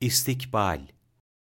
istikbal.